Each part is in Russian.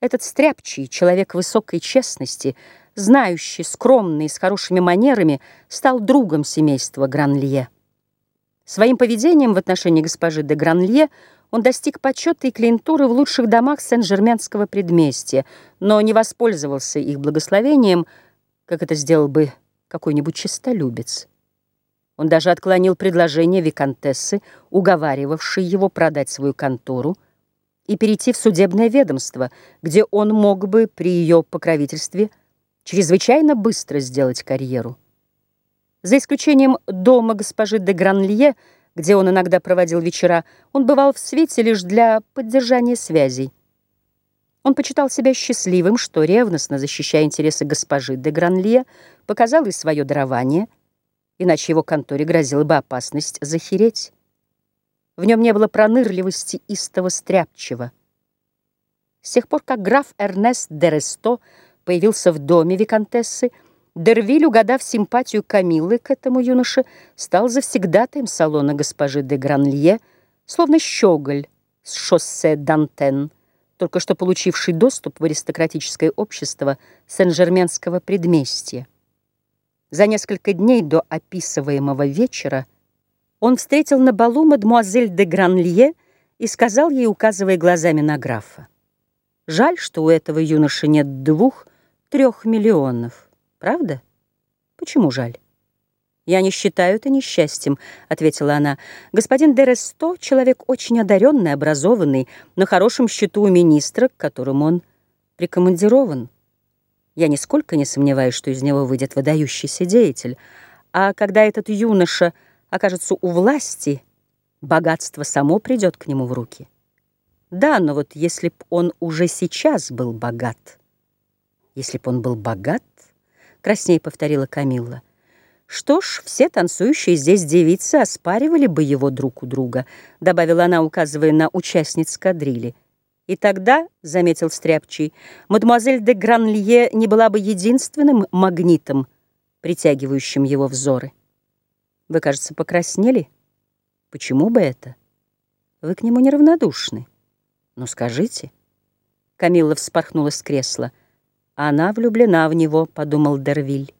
Этот стряпчий, человек высокой честности, знающий, скромный, с хорошими манерами, стал другом семейства Гранлье. Своим поведением в отношении госпожи де Гранлье он достиг почета и клиентуры в лучших домах Сен-Жерменского предместья, но не воспользовался их благословением, как это сделал бы какой-нибудь честолюбец. Он даже отклонил предложение виконтессы, уговаривавшей его продать свою контору, и перейти в судебное ведомство, где он мог бы при ее покровительстве чрезвычайно быстро сделать карьеру. За исключением дома госпожи де Гранлье, где он иногда проводил вечера, он бывал в свете лишь для поддержания связей. Он почитал себя счастливым, что, ревностно защищая интересы госпожи де Гранлье, показал и свое дарование, иначе его конторе грозила бы опасность захереть. В нем не было пронырливости истого стряпчего. С тех пор, как граф Эрнест де Ресто появился в доме виконтессы, Дервиль, угадав симпатию Камиллы к этому юноше, стал завсегдатаем салона госпожи де Гранлье, словно щеголь с шоссе Дантен, только что получивший доступ в аристократическое общество Сен-Жерменского предместья. За несколько дней до описываемого вечера он встретил на балу мадемуазель де Гранлье и сказал ей, указывая глазами на графа. «Жаль, что у этого юноши нет двух-трех миллионов. Правда? Почему жаль?» «Я не считаю это несчастьем», — ответила она. «Господин Дересто — человек очень одаренный, образованный, на хорошем счету у министра, к которому он прикомандирован. Я нисколько не сомневаюсь, что из него выйдет выдающийся деятель. А когда этот юноша окажется у власти, богатство само придет к нему в руки. Да, но вот если б он уже сейчас был богат, если б он был богат, красней повторила Камилла, что ж, все танцующие здесь девицы оспаривали бы его друг у друга, добавила она, указывая на участниц кадрили. И тогда, — заметил Стряпчий, — мадемуазель де Гранлье не была бы единственным магнитом, притягивающим его взоры. Вы, кажется, покраснели. Почему бы это? Вы к нему неравнодушны. Ну, скажите. Камилла вспорхнула с кресла. Она влюблена в него, подумал Дервиль.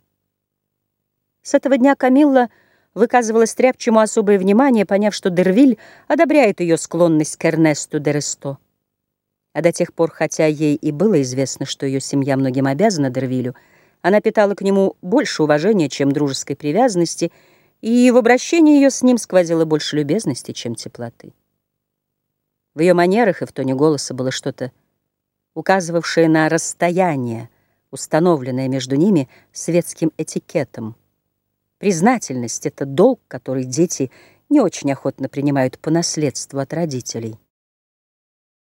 С этого дня Камилла выказывала Стряпчему особое внимание, поняв, что Дервиль одобряет ее склонность к Эрнесту Дересто. А до тех пор, хотя ей и было известно, что ее семья многим обязана Дервилю, она питала к нему больше уважения, чем дружеской привязанности — и в обращении ее с ним сквозило больше любезности, чем теплоты. В ее манерах и в тоне голоса было что-то, указывавшее на расстояние, установленное между ними светским этикетом. Признательность — это долг, который дети не очень охотно принимают по наследству от родителей.